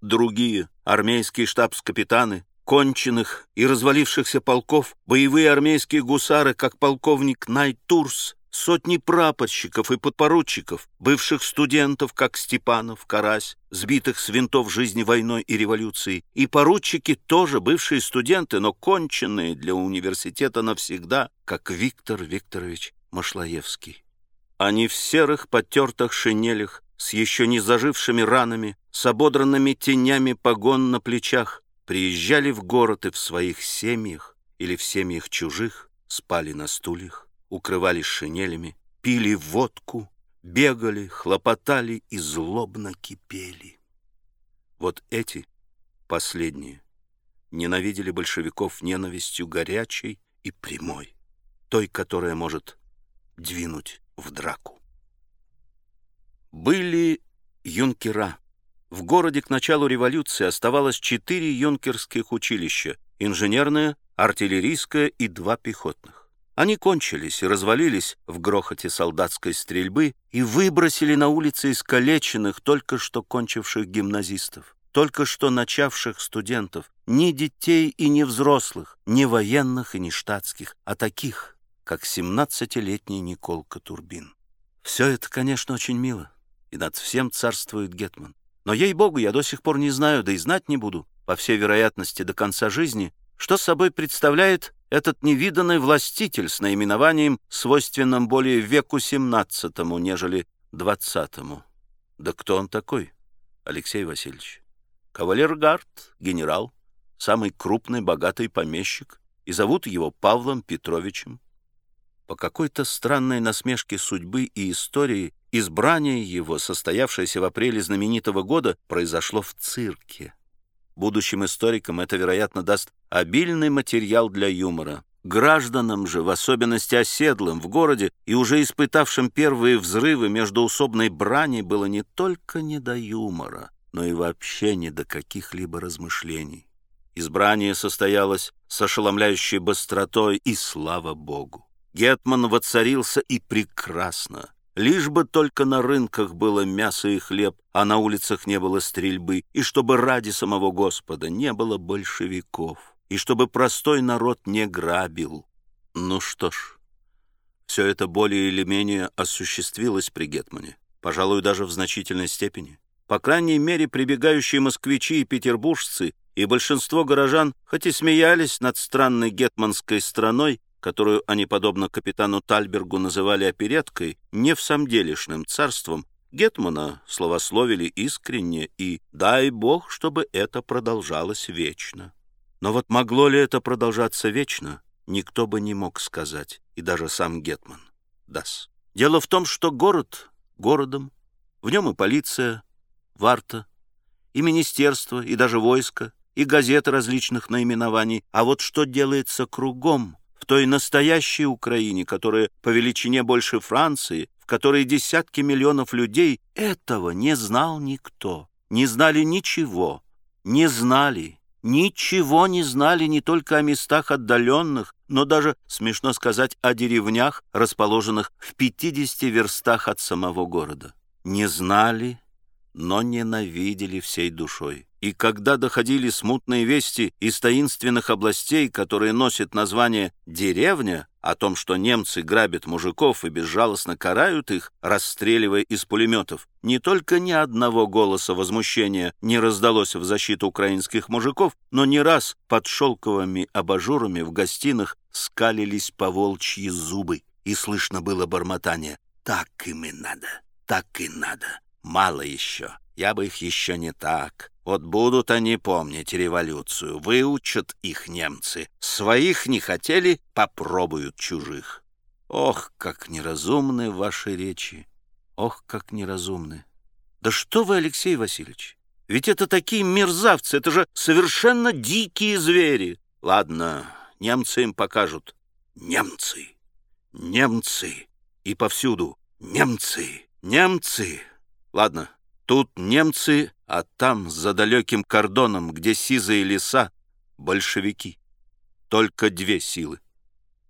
другие армейские штабс-капитаны, конченых и развалившихся полков, боевые армейские гусары, как полковник Найтурс, сотни прапорщиков и подпоручиков, бывших студентов, как Степанов, Карась, сбитых с винтов жизни войной и революцией, и поручики тоже бывшие студенты, но конченные для университета навсегда, как Виктор Викторович Машлаевский. Они в серых потертых шинелях, с еще не зажившими ранами, с ободранными тенями погон на плечах, приезжали в город и в своих семьях или в семьях чужих спали на стульях укрывались шинелями, пили водку, бегали, хлопотали и злобно кипели. Вот эти, последние, ненавидели большевиков ненавистью горячей и прямой, той, которая может двинуть в драку. Были юнкера. В городе к началу революции оставалось четыре юнкерских училища — инженерное, артиллерийское и два пехотных. Они кончились и развалились в грохоте солдатской стрельбы и выбросили на улицы искалеченных, только что кончивших гимназистов, только что начавших студентов, ни детей и не взрослых, ни военных и не штатских, а таких, как 17-летний Николка Турбин. Все это, конечно, очень мило, и над всем царствует Гетман. Но, ей-богу, я до сих пор не знаю, да и знать не буду, по всей вероятности, до конца жизни, что собой представляет этот невиданный властитель с наименованием, свойственным более веку XVII, нежели XX. Да кто он такой, Алексей Васильевич? Кавалергард, генерал, самый крупный богатый помещик, и зовут его Павлом Петровичем. По какой-то странной насмешке судьбы и истории избрание его, состоявшееся в апреле знаменитого года, произошло в цирке. Будущим историкам это, вероятно, даст обильный материал для юмора. Гражданам же, в особенности оседлым в городе и уже испытавшим первые взрывы междуусобной брани, было не только не до юмора, но и вообще не до каких-либо размышлений. Избрание состоялось с ошеломляющей быстротой, и слава богу. Гетман воцарился и прекрасно. Лишь бы только на рынках было мясо и хлеб, а на улицах не было стрельбы, и чтобы ради самого Господа не было большевиков, и чтобы простой народ не грабил. Ну что ж, все это более или менее осуществилось при Гетмане, пожалуй, даже в значительной степени. По крайней мере, прибегающие москвичи и петербуржцы и большинство горожан, хоть и смеялись над странной гетманской страной, которую они, подобно капитану Тальбергу, называли опереткой, не в самделишным царством, Гетмана словословили искренне и «дай Бог, чтобы это продолжалось вечно». Но вот могло ли это продолжаться вечно, никто бы не мог сказать, и даже сам Гетман. Дас. Дело в том, что город городом, в нем и полиция, варта, и министерство, и даже войско, и газеты различных наименований, а вот что делается кругом — той настоящей Украине, которая по величине больше Франции, в которой десятки миллионов людей, этого не знал никто. Не знали ничего, не знали, ничего не знали не только о местах отдаленных, но даже, смешно сказать, о деревнях, расположенных в 50 верстах от самого города. Не знали, но ненавидели всей душой. И когда доходили смутные вести из таинственных областей, которые носят название «деревня», о том, что немцы грабят мужиков и безжалостно карают их, расстреливая из пулеметов, не только ни одного голоса возмущения не раздалось в защиту украинских мужиков, но не раз под шелковыми абажурами в гостиных скалились поволчьи зубы, и слышно было бормотание «Так им и надо, так и надо, мало еще, я бы их еще не так». Вот будут они помнить революцию, выучат их немцы. Своих не хотели, попробуют чужих. Ох, как неразумны ваши речи! Ох, как неразумны! Да что вы, Алексей Васильевич? Ведь это такие мерзавцы, это же совершенно дикие звери. Ладно, немцы им покажут. Немцы, немцы, и повсюду немцы, немцы. Ладно, тут немцы а там, за далеким кордоном, где сизые леса, большевики. Только две силы.